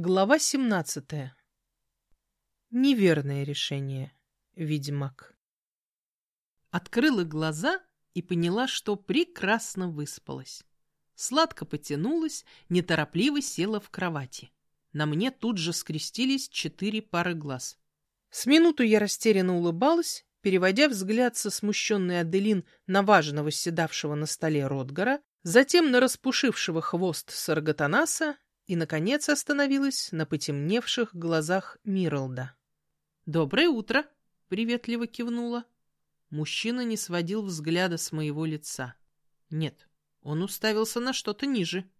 Глава 17. Неверное решение, ведьмак. Открыла глаза и поняла, что прекрасно выспалась. Сладко потянулась, неторопливо села в кровати. На мне тут же скрестились четыре пары глаз. С минуту я растерянно улыбалась, переводя взгляд со смущенной Аделин на важного седавшего на столе Ротгара, затем на распушившего хвост Саргатанаса и, наконец, остановилась на потемневших глазах Миралда. «Доброе утро!» — приветливо кивнула. Мужчина не сводил взгляда с моего лица. Нет, он уставился на что-то ниже.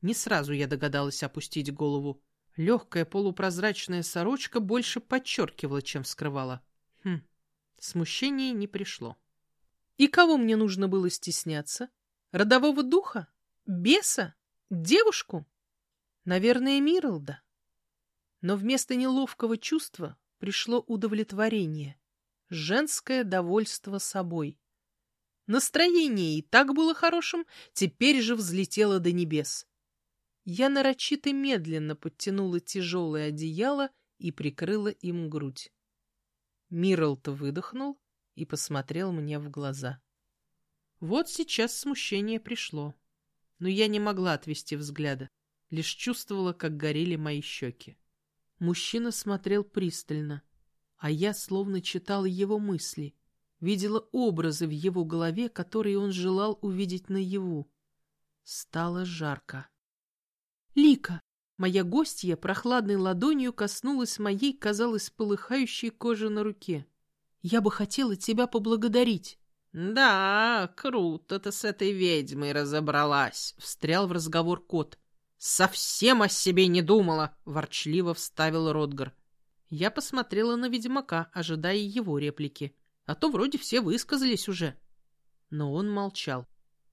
Не сразу я догадалась опустить голову. Легкая полупрозрачная сорочка больше подчеркивала, чем скрывала. Хм, смущение не пришло. И кого мне нужно было стесняться? Родового духа? Беса? Девушку? Наверное, Миралда. Но вместо неловкого чувства пришло удовлетворение, женское довольство собой. Настроение и так было хорошим, теперь же взлетело до небес. Я нарочито медленно подтянула тяжелое одеяло и прикрыла им грудь. Миралд выдохнул и посмотрел мне в глаза. Вот сейчас смущение пришло, но я не могла отвести взгляда лишь чувствовала, как горели мои щеки. Мужчина смотрел пристально, а я словно читала его мысли, видела образы в его голове, которые он желал увидеть наяву. Стало жарко. «Лика!» Моя гостья прохладной ладонью коснулась моей, казалось, полыхающей кожи на руке. «Я бы хотела тебя поблагодарить». «Да, круто ты с этой ведьмой разобралась», — встрял в разговор кот. «Совсем о себе не думала!» — ворчливо вставил Ротгар. Я посмотрела на ведьмака, ожидая его реплики. А то вроде все высказались уже. Но он молчал.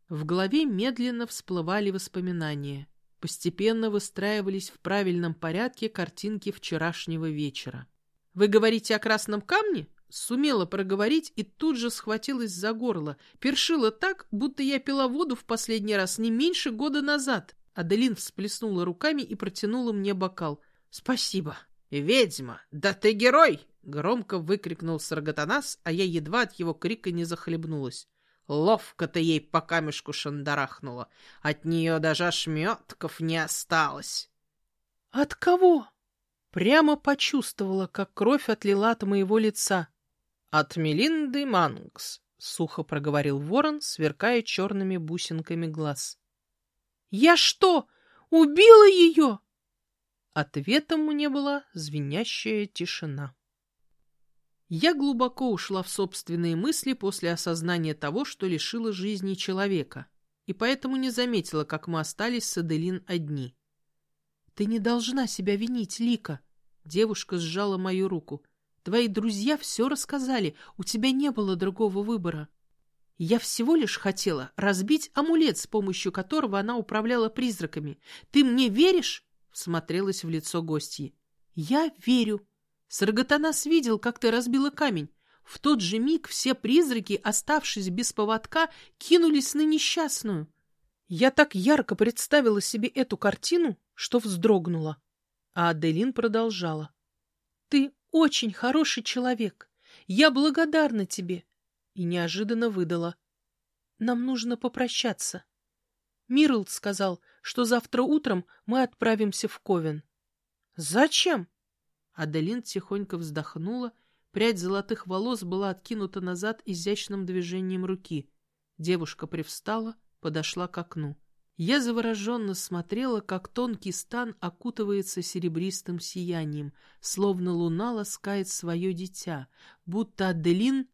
В голове медленно всплывали воспоминания. Постепенно выстраивались в правильном порядке картинки вчерашнего вечера. «Вы говорите о красном камне?» Сумела проговорить и тут же схватилась за горло. Першила так, будто я пила воду в последний раз не меньше года назад. Аделин всплеснула руками и протянула мне бокал. «Спасибо». «Ведьма, да ты герой!» — громко выкрикнул Саргатанас, а я едва от его крика не захлебнулась. Ловко ты ей по камешку шандарахнула. От нее даже ошметков не осталось. «От кого?» Прямо почувствовала, как кровь отлила от моего лица. «От Мелинды Мангс», — сухо проговорил ворон, сверкая черными бусинками глаз. Я что, убила ее? Ответом мне была звенящая тишина. Я глубоко ушла в собственные мысли после осознания того, что лишила жизни человека, и поэтому не заметила, как мы остались с Аделин одни. «Ты не должна себя винить, Лика!» Девушка сжала мою руку. «Твои друзья все рассказали, у тебя не было другого выбора». Я всего лишь хотела разбить амулет, с помощью которого она управляла призраками. Ты мне веришь? Всмотрелась в лицо гостьи. Я верю. Саргатанас видел, как ты разбила камень. В тот же миг все призраки, оставшись без поводка, кинулись на несчастную. Я так ярко представила себе эту картину, что вздрогнула. А Аделин продолжала. «Ты очень хороший человек. Я благодарна тебе и неожиданно выдала. «Нам нужно попрощаться». Мирлд сказал, что завтра утром мы отправимся в Ковен. «Зачем?» Аделин тихонько вздохнула, прядь золотых волос была откинута назад изящным движением руки. Девушка привстала, подошла к окну. Я завороженно смотрела, как тонкий стан окутывается серебристым сиянием, словно луна ласкает свое дитя, будто Аделин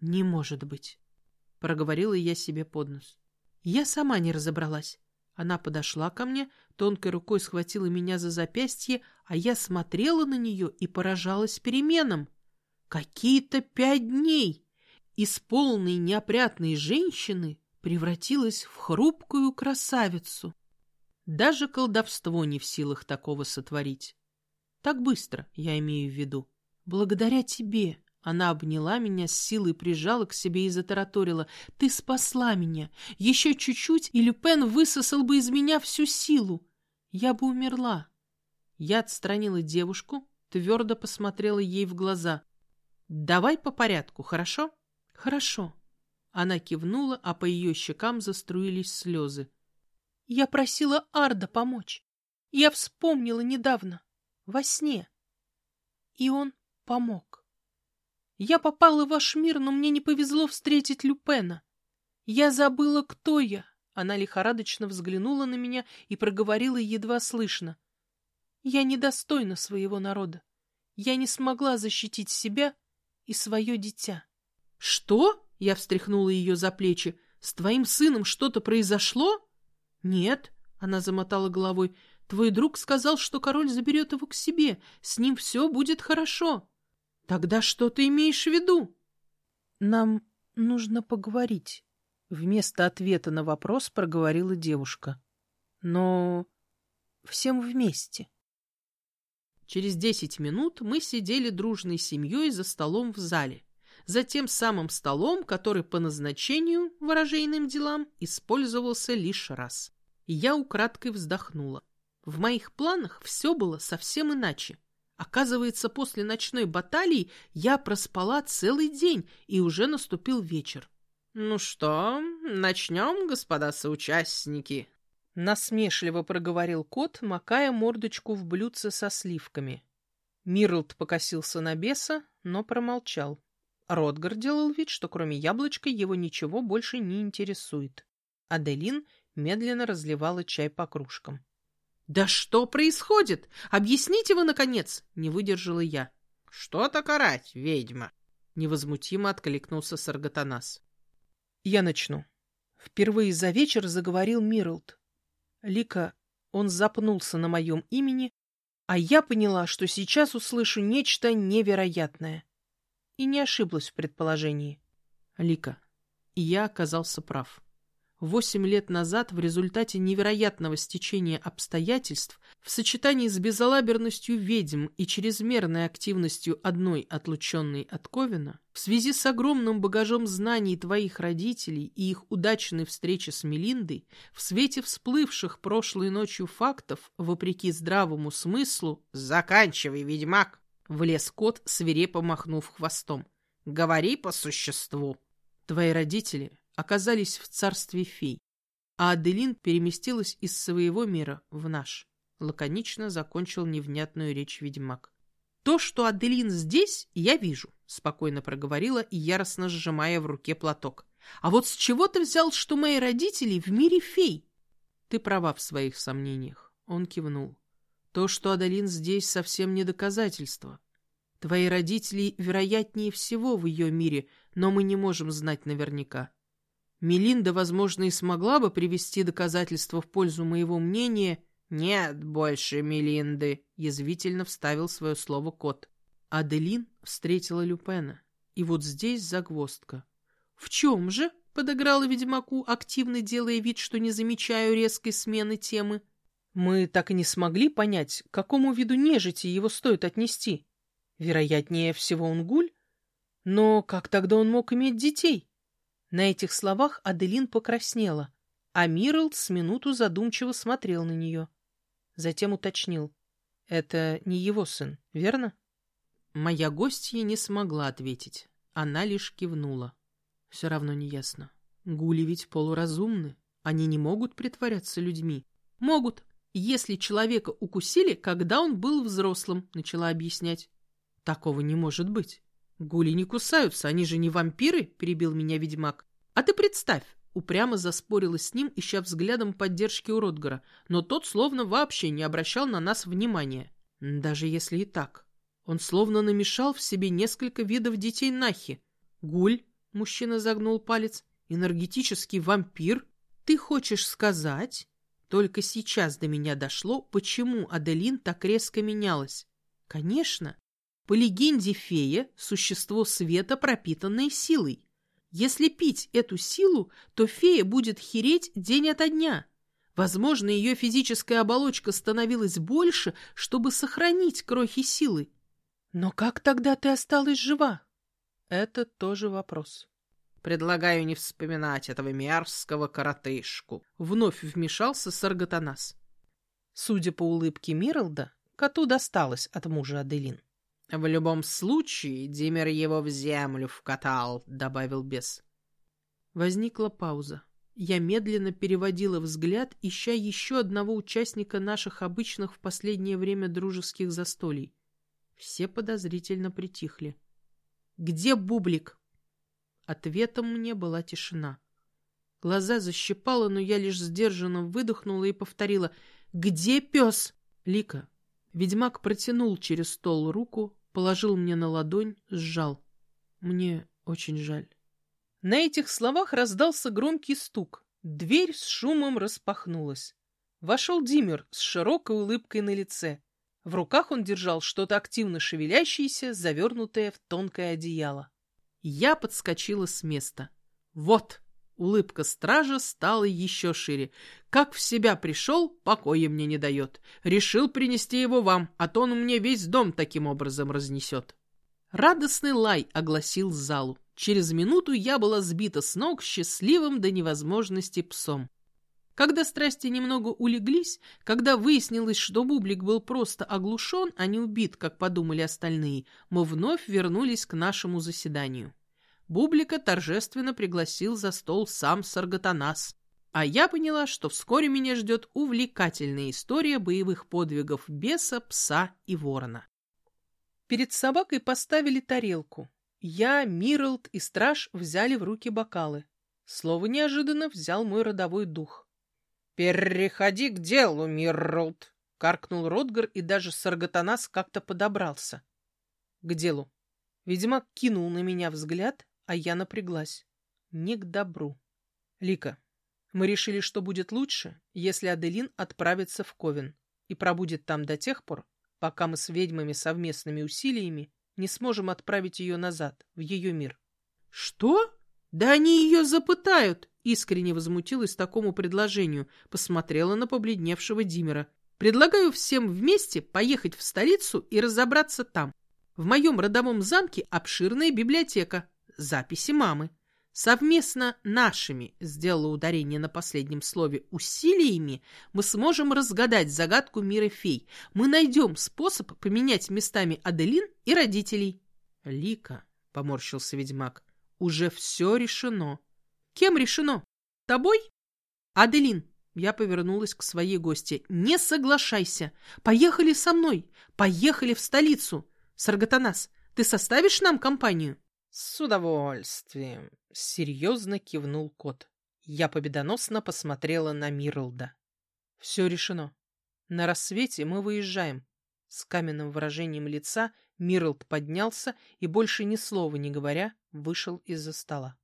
«Не может быть», — проговорила я себе под нос. Я сама не разобралась. Она подошла ко мне, тонкой рукой схватила меня за запястье, а я смотрела на нее и поражалась переменам. Какие-то пять дней из полной неопрятной женщины превратилась в хрупкую красавицу. Даже колдовство не в силах такого сотворить. Так быстро, я имею в виду. Благодаря тебе, она обняла меня, с силой прижала к себе и затараторила. «Ты спасла меня! Еще чуть-чуть, и Люпен высосал бы из меня всю силу! Я бы умерла! Я отстранила девушку, твердо посмотрела ей в глаза. «Давай по порядку, хорошо?» «Хорошо». Она кивнула, а по ее щекам заструились слезы. «Я просила Арда помочь. Я вспомнила недавно, во сне. И он помог. Я попала в ваш мир, но мне не повезло встретить Люпена. Я забыла, кто я. Она лихорадочно взглянула на меня и проговорила едва слышно. Я недостойна своего народа. Я не смогла защитить себя и свое дитя. — Что? — я встряхнула ее за плечи. — С твоим сыном что-то произошло? — Нет, — она замотала головой. — Твой друг сказал, что король заберет его к себе. С ним все будет хорошо. — Тогда что ты имеешь в виду? — Нам нужно поговорить. Вместо ответа на вопрос проговорила девушка. — Но всем вместе. — Через десять минут мы сидели дружной семьей за столом в зале, за тем самым столом, который по назначению, выражейным делам, использовался лишь раз. Я украдкой вздохнула. В моих планах все было совсем иначе. Оказывается, после ночной баталии я проспала целый день, и уже наступил вечер. «Ну что, начнем, господа соучастники?» Насмешливо проговорил кот, макая мордочку в блюдце со сливками. Мирлд покосился на беса, но промолчал. Ротгар делал вид, что кроме яблочка его ничего больше не интересует. Аделин медленно разливала чай по кружкам. «Да что происходит? Объясните вы, наконец!» — не выдержала я. «Что так орать, ведьма?» — невозмутимо откликнулся Саргатанас. «Я начну». Впервые за вечер заговорил Мирлд. Лика, он запнулся на моем имени, а я поняла, что сейчас услышу нечто невероятное. И не ошиблась в предположении. Лика, и я оказался прав. Восемь лет назад в результате невероятного стечения обстоятельств в сочетании с безалаберностью ведьм и чрезмерной активностью одной отлученной от Ковина, в связи с огромным багажом знаний твоих родителей и их удачной встречи с Мелиндой, в свете всплывших прошлой ночью фактов, вопреки здравому смыслу «Заканчивай, ведьмак!» влез кот, свирепо махнув хвостом. «Говори по существу!» Твои родители оказались в царстве фей, а Аделин переместилась из своего мира в наш. Лаконично закончил невнятную речь ведьмак. «То, что Аделин здесь, я вижу», — спокойно проговорила и яростно сжимая в руке платок. «А вот с чего ты взял, что мои родители в мире фей?» «Ты права в своих сомнениях», — он кивнул. «То, что Аделин здесь, совсем не доказательство. Твои родители вероятнее всего в ее мире, но мы не можем знать наверняка. Мелинда, возможно, и смогла бы привести доказательства в пользу моего мнения. «Нет больше Мелинды», — язвительно вставил свое слово кот. Аделин встретила Люпена. И вот здесь загвоздка. «В чем же?» — подыграла ведьмаку, активно делая вид, что не замечаю резкой смены темы. «Мы так и не смогли понять, к какому виду нежити его стоит отнести. Вероятнее всего он гуль. Но как тогда он мог иметь детей?» На этих словах Аделин покраснела, а Мирлд с минуту задумчиво смотрел на нее. Затем уточнил. «Это не его сын, верно?» Моя гостья не смогла ответить. Она лишь кивнула. Все равно не ясно. Гули ведь полуразумны. Они не могут притворяться людьми. Могут, если человека укусили, когда он был взрослым, начала объяснять. Такого не может быть. «Гули не кусаются, они же не вампиры», — перебил меня ведьмак. «А ты представь!» — упрямо заспорила с ним, ища взглядом поддержки у Ротгара, но тот словно вообще не обращал на нас внимания. Даже если и так. Он словно намешал в себе несколько видов детей Нахи. «Гуль», — мужчина загнул палец, — «энергетический вампир. Ты хочешь сказать...» Только сейчас до меня дошло, почему Аделин так резко менялась. Конечно, по легенде фея – существо света, пропитанное силой. Если пить эту силу, то фея будет хереть день ото дня. Возможно, ее физическая оболочка становилась больше, чтобы сохранить крохи силы. Но как тогда ты осталась жива? Это тоже вопрос. Предлагаю не вспоминать этого мерзкого коротышку. Вновь вмешался Саргатанас. Судя по улыбке Мирлда, коту досталось от мужа Аделин. — В любом случае, Димер его в землю вкатал, — добавил бес. Возникла пауза. Я медленно переводила взгляд, ища еще одного участника наших обычных в последнее время дружеских застолий. Все подозрительно притихли. «Где Бублик?» Ответом мне была тишина. Глаза защипало, но я лишь сдержанно выдохнула и повторила «Где пес?» Лика. Ведьмак протянул через стол руку, положил мне на ладонь, сжал. Мне очень жаль. На этих словах раздался громкий стук. Дверь с шумом распахнулась. Вошел Димер с широкой улыбкой на лице. В руках он держал что-то активно шевелящееся, завернутое в тонкое одеяло. Я подскочила с места. Вот! Улыбка стража стала еще шире. Как в себя пришел, покоя мне не дает. Решил принести его вам, а то он мне весь дом таким образом разнесет. Радостный лай огласил залу. Через минуту я была сбита с ног счастливым до невозможности псом. Когда страсти немного улеглись, когда выяснилось, что Бублик был просто оглушен, а не убит, как подумали остальные, мы вновь вернулись к нашему заседанию. Бублика торжественно пригласил за стол сам Саргатанас, а я поняла, что вскоре меня ждет увлекательная история боевых подвигов беса, пса и ворона. Перед собакой поставили тарелку. Я, Мирлд и страж взяли в руки бокалы. Слово неожиданно взял мой родовой дух. «Переходи к делу, Мирлд!» — каркнул Ротгар, и даже Саргатанас как-то подобрался. К делу. Ведьмак кинул на меня взгляд, а я напряглась. Не к добру. Лика, мы решили, что будет лучше, если Аделин отправится в Ковен и пробудет там до тех пор, пока мы с ведьмами совместными усилиями не сможем отправить ее назад, в ее мир. — Что? Да они ее запытают! — искренне возмутилась такому предложению, посмотрела на побледневшего Димера. — Предлагаю всем вместе поехать в столицу и разобраться там. В моем родовом замке обширная библиотека, записи мамы совместно нашими, сделала ударение на последнем слове, усилиями, мы сможем разгадать загадку мира фей. Мы найдем способ поменять местами Аделин и родителей. Лика, — поморщился ведьмак, — уже все решено. Кем решено? Тобой? Аделин, я повернулась к своей гости. Не соглашайся. Поехали со мной. Поехали в столицу. Саргатанас, ты составишь нам компанию? С удовольствием. — серьезно кивнул кот. Я победоносно посмотрела на Мирлда. «Все решено. На рассвете мы выезжаем». С каменным выражением лица Мирлд поднялся и, больше ни слова не говоря, вышел из-за стола.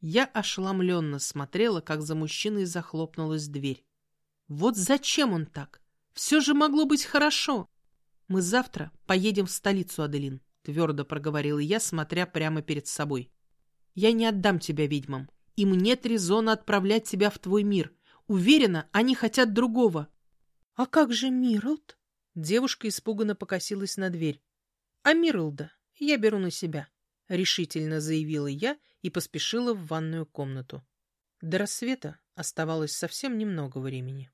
Я ошеломленно смотрела, как за мужчиной захлопнулась дверь. Вот зачем он так? Все же могло быть хорошо. Мы завтра поедем в столицу, Аделин, твердо проговорила я, смотря прямо перед собой. Я не отдам тебя ведьмам. Им нет резона отправлять тебя в твой мир. Уверена, они хотят другого. — А как же Мирлд? Девушка испуганно покосилась на дверь. — А Мирлда я беру на себя, — решительно заявила я и поспешила в ванную комнату. До рассвета оставалось совсем немного времени.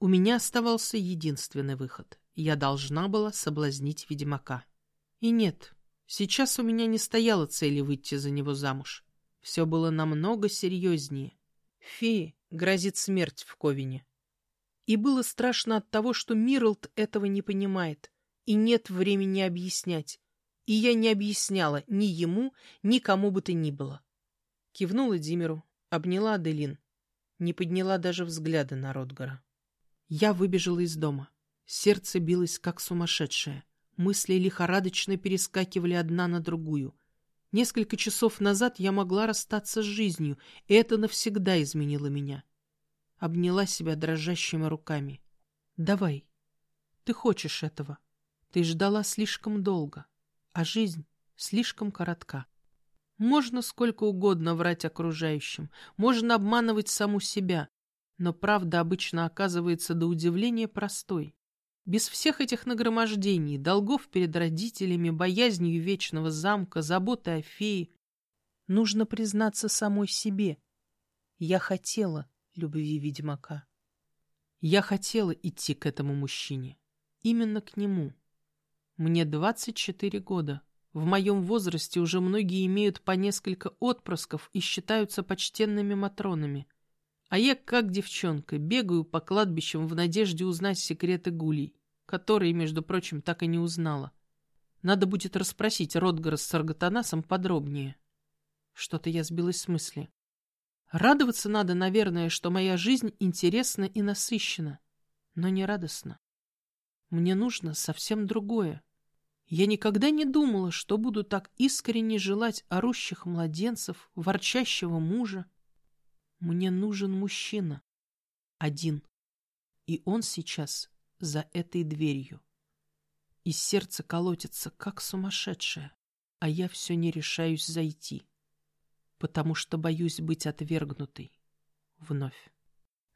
У меня оставался единственный выход. Я должна была соблазнить ведьмака. И нет, Сейчас у меня не стояло цели выйти за него замуж. Все было намного серьезнее. Фее грозит смерть в Ковине. И было страшно от того, что Мирлд этого не понимает, и нет времени объяснять. И я не объясняла ни ему, ни кому бы то ни было. Кивнула Димеру, обняла Аделин, не подняла даже взгляда на Ротгара. Я выбежала из дома. Сердце билось, как сумасшедшее. Мысли лихорадочно перескакивали одна на другую. Несколько часов назад я могла расстаться с жизнью, и это навсегда изменило меня. Обняла себя дрожащими руками. «Давай. Ты хочешь этого. Ты ждала слишком долго, а жизнь слишком коротка. Можно сколько угодно врать окружающим, можно обманывать саму себя, но правда обычно оказывается до удивления простой. Без всех этих нагромождений, долгов перед родителями, боязнью вечного замка, заботы о фее, нужно признаться самой себе. Я хотела любви ведьмака. Я хотела идти к этому мужчине. Именно к нему. Мне 24 года. В моем возрасте уже многие имеют по несколько отпрысков и считаются почтенными матронами. А я, как девчонка, бегаю по кладбищам в надежде узнать секреты гулей, которые, между прочим, так и не узнала. Надо будет расспросить Ротгара с Саргатанасом подробнее. Что-то я сбилась с мысли. Радоваться надо, наверное, что моя жизнь интересна и насыщена, но не радостна. Мне нужно совсем другое. Я никогда не думала, что буду так искренне желать орущих младенцев, ворчащего мужа. Мне нужен мужчина. Один. И он сейчас за этой дверью. И сердце колотится, как сумасшедшее, а я все не решаюсь зайти, потому что боюсь быть отвергнутой вновь.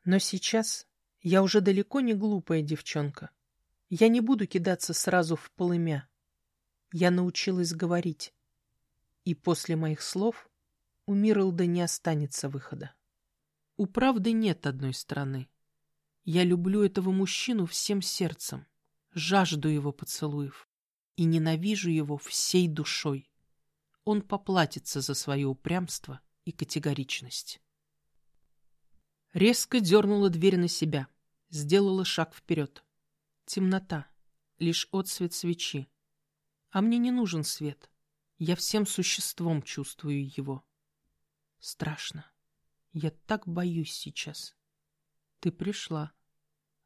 Но сейчас я уже далеко не глупая девчонка. Я не буду кидаться сразу в полымя. Я научилась говорить. И после моих слов у Мирлда не останется выхода. У правды нет одной стороны. Я люблю этого мужчину всем сердцем, жажду его поцелуев и ненавижу его всей душой. Он поплатится за свое упрямство и категоричность. Резко дернула дверь на себя, сделала шаг вперед. Темнота, лишь отсвет свечи. А мне не нужен свет. Я всем существом чувствую его. Страшно. Я так боюсь сейчас. Ты пришла.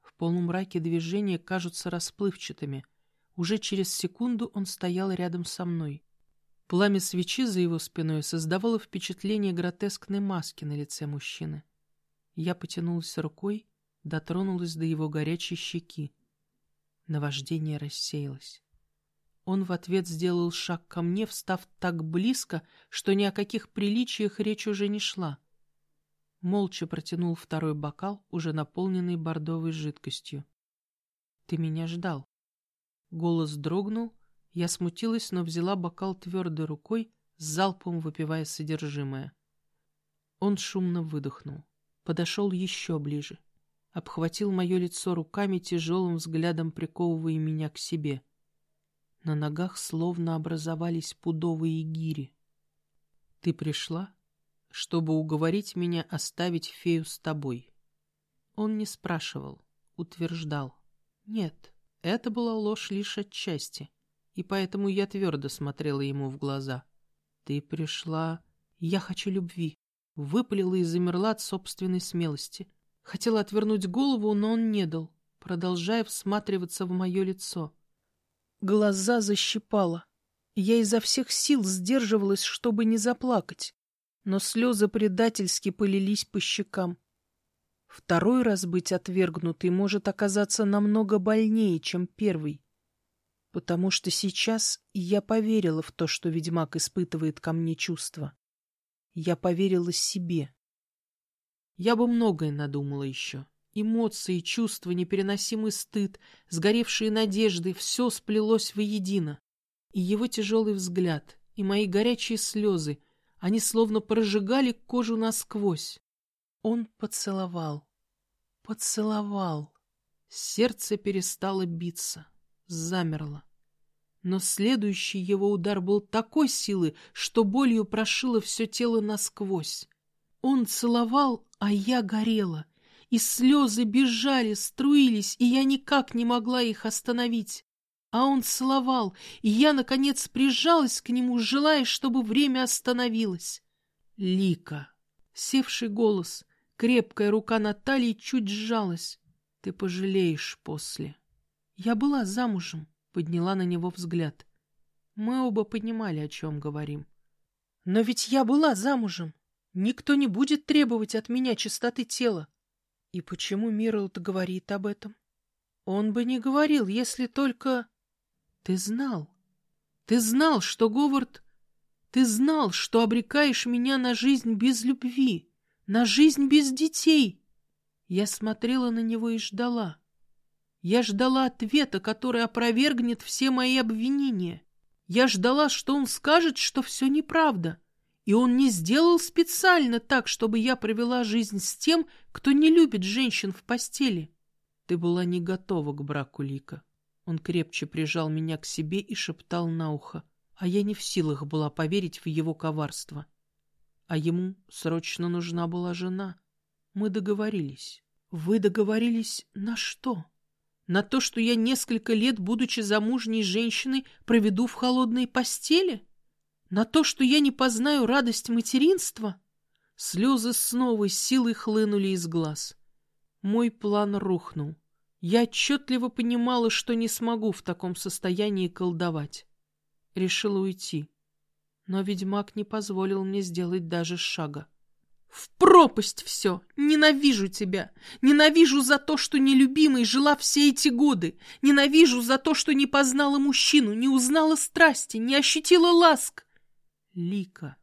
В полумраке движения кажутся расплывчатыми. Уже через секунду он стоял рядом со мной. Пламя свечи за его спиной создавало впечатление гротескной маски на лице мужчины. Я потянулась рукой, дотронулась до его горячей щеки. Наваждение рассеялось. Он в ответ сделал шаг ко мне, встав так близко, что ни о каких приличиях речь уже не шла. Молча протянул второй бокал, уже наполненный бордовой жидкостью. «Ты меня ждал». Голос дрогнул, я смутилась, но взяла бокал твердой рукой, с залпом выпивая содержимое. Он шумно выдохнул, подошел еще ближе — обхватил мое лицо руками, тяжелым взглядом приковывая меня к себе. На ногах словно образовались пудовые гири. «Ты пришла, чтобы уговорить меня оставить фею с тобой?» Он не спрашивал, утверждал. «Нет, это была ложь лишь отчасти, и поэтому я твердо смотрела ему в глаза. Ты пришла... Я хочу любви». Выпалила и замерла от собственной смелости — Хотела отвернуть голову, но он не дал, продолжая всматриваться в мое лицо. Глаза защипало. Я изо всех сил сдерживалась, чтобы не заплакать, но слезы предательски полились по щекам. Второй раз быть отвергнутой может оказаться намного больнее, чем первый, потому что сейчас я поверила в то, что ведьмак испытывает ко мне чувства. Я поверила себе. Я бы многое надумала еще. Эмоции, чувства, непереносимый стыд, сгоревшие надежды — все сплелось воедино. И его тяжелый взгляд, и мои горячие слезы, они словно прожигали кожу насквозь. Он поцеловал, поцеловал. Сердце перестало биться, замерло. Но следующий его удар был такой силы, что болью прошило все тело насквозь. Он целовал, а я горела, и слезы бежали, струились, и я никак не могла их остановить. А он целовал, и я, наконец, прижалась к нему, желая, чтобы время остановилось. Лика. Севший голос, крепкая рука Натальи чуть сжалась. Ты пожалеешь после. Я была замужем, подняла на него взгляд. Мы оба понимали, о чем говорим. Но ведь я была замужем. Никто не будет требовать от меня чистоты тела. И почему Мирлд говорит об этом? Он бы не говорил, если только... Ты знал. Ты знал, что Говард... Ты знал, что обрекаешь меня на жизнь без любви, на жизнь без детей. Я смотрела на него и ждала. Я ждала ответа, который опровергнет все мои обвинения. Я ждала, что он скажет, что все неправда, и он не сделал специально так, чтобы я провела жизнь с тем, кто не любит женщин в постели. Ты была не готова к браку, Лика. Он крепче прижал меня к себе и шептал на ухо, а я не в силах была поверить в его коварство. А ему срочно нужна была жена. Мы договорились. Вы договорились на что? На то, что я несколько лет, будучи замужней женщиной, проведу в холодной постели? На то, что я не познаю радость материнства? Слезы с новой силой хлынули из глаз. Мой план рухнул. Я отчетливо понимала, что не смогу в таком состоянии колдовать. Решила уйти. Но ведьмак не позволил мне сделать даже шага. В пропасть все! Ненавижу тебя! Ненавижу за то, что нелюбимой жила все эти годы! Ненавижу за то, что не познала мужчину, не узнала страсти, не ощутила ласк! Лика,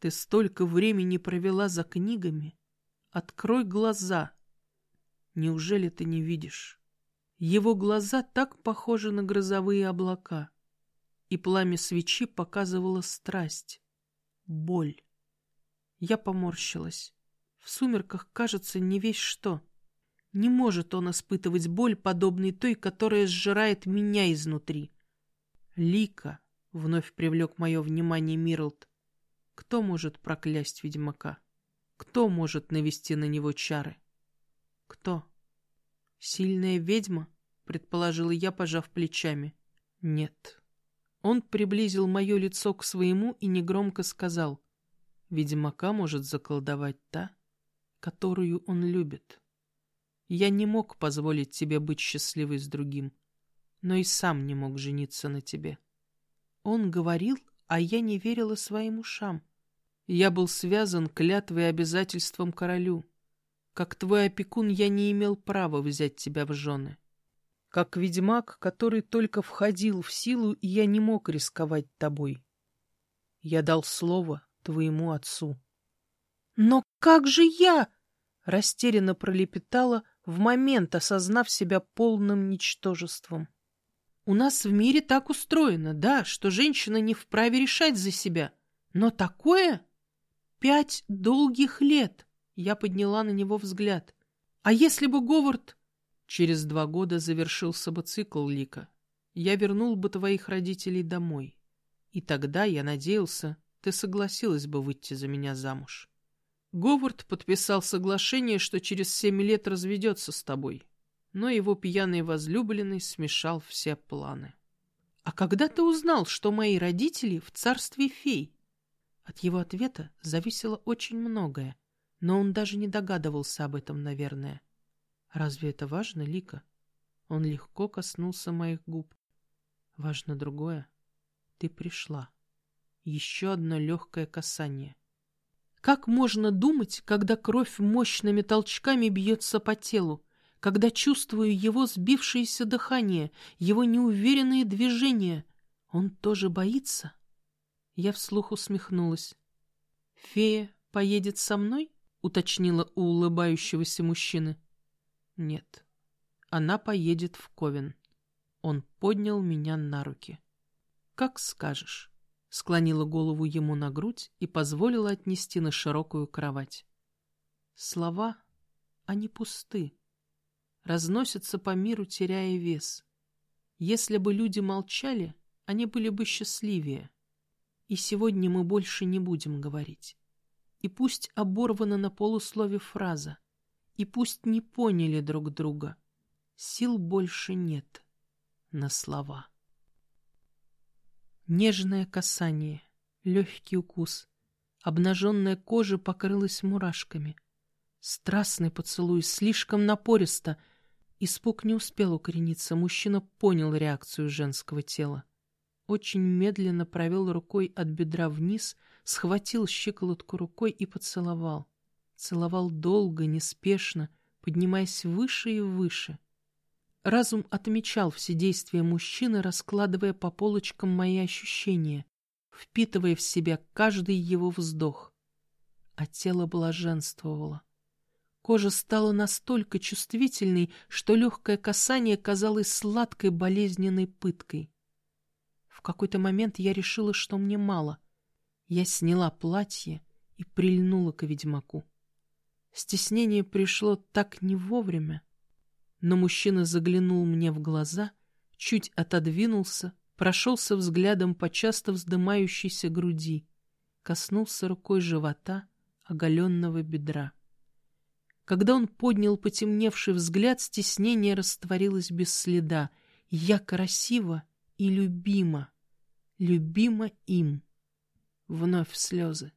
ты столько времени провела за книгами. Открой глаза. Неужели ты не видишь? Его глаза так похожи на грозовые облака, и пламя свечи показывало страсть, боль. Я поморщилась. В сумерках кажется не весь что. Не может он испытывать боль, подобной той, которая сжирает меня изнутри. Лика, — вновь привлек мое внимание Мирлд, — кто может проклясть ведьмака? Кто может навести на него чары? Кто? Сильная ведьма? Предположила я, пожав плечами. Нет. Он приблизил мое лицо к своему и негромко сказал. Ведьмака может заколдовать та, которую он любит. Я не мог позволить тебе быть счастливой с другим, но и сам не мог жениться на тебе. Он говорил, а я не верила своим ушам. Я был связан клятвой и обязательством королю. Как твой опекун я не имел права взять тебя в жены. Как ведьмак, который только входил в силу, и я не мог рисковать тобой. Я дал слово твоему отцу. «Но как же я?» — растерянно пролепетала, в момент осознав себя полным ничтожеством. «У нас в мире так устроено, да, что женщина не вправе решать за себя. Но такое...» «Пять долгих лет!» Я подняла на него взгляд. А если бы Говард... Через два года завершился бы цикл Лика. Я вернул бы твоих родителей домой. И тогда, я надеялся, ты согласилась бы выйти за меня замуж. Говард подписал соглашение, что через семь лет разведется с тобой. Но его пьяный возлюбленный смешал все планы. «А когда ты узнал, что мои родители в царстве фей?» От его ответа зависело очень многое но он даже не догадывался об этом, наверное. Разве это важно, Лика? Он легко коснулся моих губ. Важно другое. Ты пришла. Еще одно легкое касание. Как можно думать, когда кровь мощными толчками бьется по телу, когда чувствую его сбившееся дыхание, его неуверенные движения? Он тоже боится? Я вслух усмехнулась. Фея поедет со мной? Уточнила у улыбающегося мужчины. Нет, она поедет в Ковен. Он поднял меня на руки. Как скажешь. Склонила голову ему на грудь и позволила отнести на широкую кровать. Слова, они пусты, разносятся по миру, теряя вес. Если бы люди молчали, они были бы счастливее. И сегодня мы больше не будем говорить. И пусть оборвана на полуслове фраза, и пусть не поняли друг друга, сил больше нет на слова. Нежное касание, легкий укус, обнаженная кожа покрылась мурашками. Страстный поцелуй, слишком напористо. Испуг не успел укорениться, мужчина понял реакцию женского тела. Очень медленно провел рукой от бедра вниз — схватил щиколотку рукой и поцеловал. Целовал долго, неспешно, поднимаясь выше и выше. Разум отмечал все действия мужчины, раскладывая по полочкам мои ощущения, впитывая в себя каждый его вздох. А тело блаженствовало. Кожа стала настолько чувствительной, что легкое касание казалось сладкой болезненной пыткой. В какой-то момент я решила, что мне мало, я сняла платье и прильнула к ведьмаку. Стеснение пришло так не вовремя. Но мужчина заглянул мне в глаза, чуть отодвинулся, прошелся взглядом по часто вздымающейся груди, коснулся рукой живота, оголенного бедра. Когда он поднял потемневший взгляд, стеснение растворилось без следа. Я красива и любима, любима им. Вновь слезы.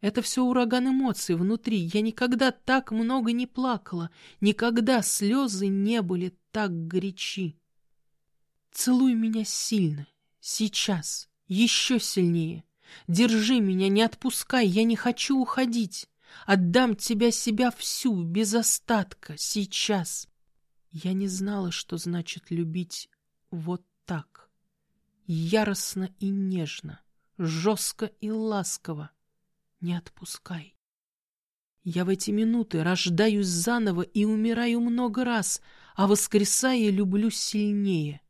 Это все ураган эмоций внутри. Я никогда так много не плакала, никогда слезы не были так горячи. Целуй меня сильно, сейчас, еще сильнее. Держи меня, не отпускай, я не хочу уходить. Отдам тебя себя всю, без остатка, сейчас. Я не знала, что значит любить вот так. Яростно и нежно, жестко и ласково. Не отпускай. Я в эти минуты рождаюсь заново и умираю много раз, а воскресая люблю сильнее.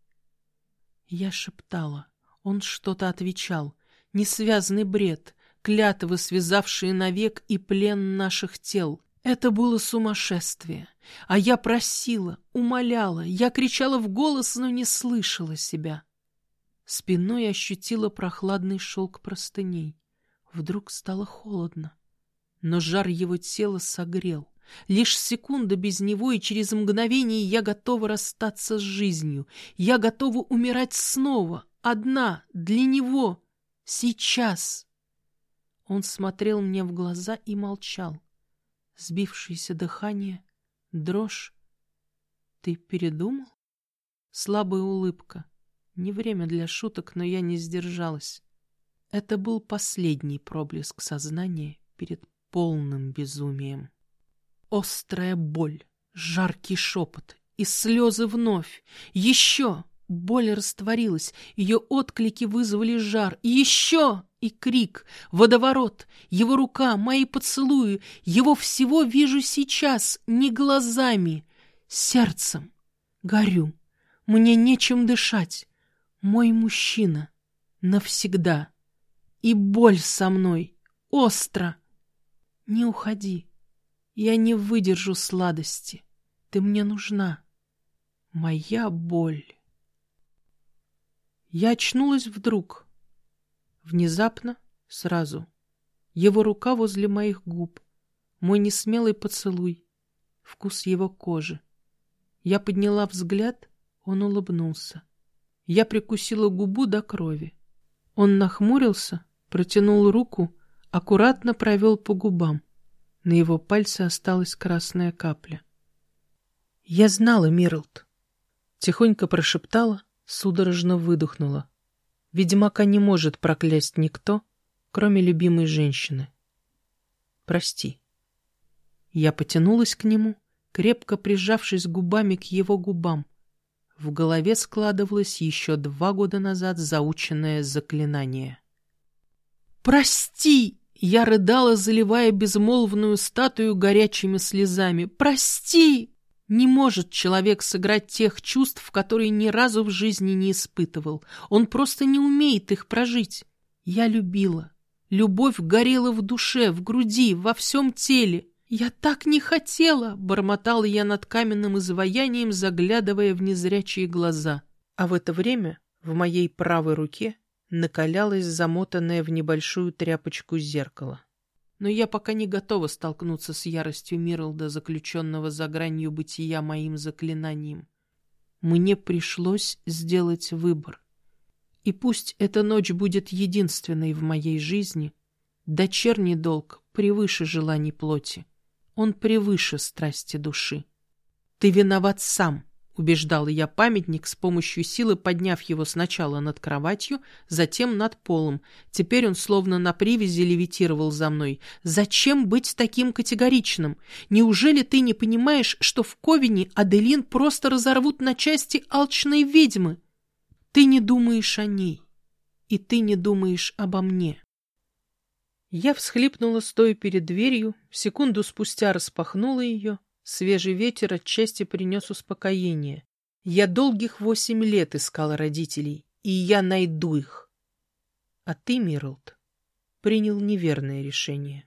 Я шептала. Он что-то отвечал. Несвязный бред, клятвы, связавшие навек и плен наших тел. Это было сумасшествие. А я просила, умоляла, я кричала в голос, но не слышала себя. Спиной ощутила прохладный шелк простыней. Вдруг стало холодно. Но жар его тела согрел. Лишь секунда без него, и через мгновение я готова расстаться с жизнью. Я готова умирать снова, одна, для него, сейчас. Он смотрел мне в глаза и молчал. Сбившееся дыхание, дрожь. Ты передумал? Слабая улыбка. Не время для шуток, но я не сдержалась. Это был последний проблеск сознания перед полным безумием. Острая боль, жаркий шепот и слезы вновь. Еще! Боль растворилась, ее отклики вызвали жар. Еще! И крик, водоворот, его рука, мои поцелуи. Его всего вижу сейчас, не глазами, сердцем. Горю, мне нечем дышать. Мой мужчина навсегда. И боль со мной, остро. Не уходи. Я не выдержу сладости. Ты мне нужна. Моя боль. Я очнулась вдруг. Внезапно, сразу. Его рука возле моих губ. Мой несмелый поцелуй. Вкус его кожи. Я подняла взгляд, он улыбнулся. Я прикусила губу до крови. Он нахмурился, протянул руку, аккуратно провел по губам. На его пальце осталась красная капля. «Я знала, Мирлд!» Тихонько прошептала, судорожно выдохнула. Ведьмака не может проклясть никто, кроме любимой женщины. «Прости». Я потянулась к нему, крепко прижавшись губами к его губам. В голове складывалось еще два года назад заученное заклинание. «Прости!» Я рыдала, заливая безмолвную статую горячими слезами. «Прости!» Не может человек сыграть тех чувств, которые ни разу в жизни не испытывал. Он просто не умеет их прожить. Я любила. Любовь горела в душе, в груди, во всем теле. «Я так не хотела!» — бормотала я над каменным изваянием, заглядывая в незрячие глаза. А в это время в моей правой руке накалялось замотанное в небольшую тряпочку зеркало. Но я пока не готова столкнуться с яростью Мирлда, заключенного за гранью бытия моим заклинанием. Мне пришлось сделать выбор. И пусть эта ночь будет единственной в моей жизни, дочерний долг превыше желаний плоти. Он превыше страсти души. Ты виноват сам, убеждала я памятник с помощью силы, подняв его сначала над кроватью, затем над полом. Теперь он словно на привязи левитировал за мной. Зачем быть таким категоричным? Неужели ты не понимаешь, что в Ковине Аделин просто разорвут на части алчные ведьмы? Ты не думаешь о ней, и ты не думаешь обо мне. Я всхлипнула, стоя перед дверью, секунду спустя распахнула ее — Свежий ветер отчасти принес успокоение. Я долгих восемь лет искал родителей, и я найду их. А ты, Мирлд, принял неверное решение.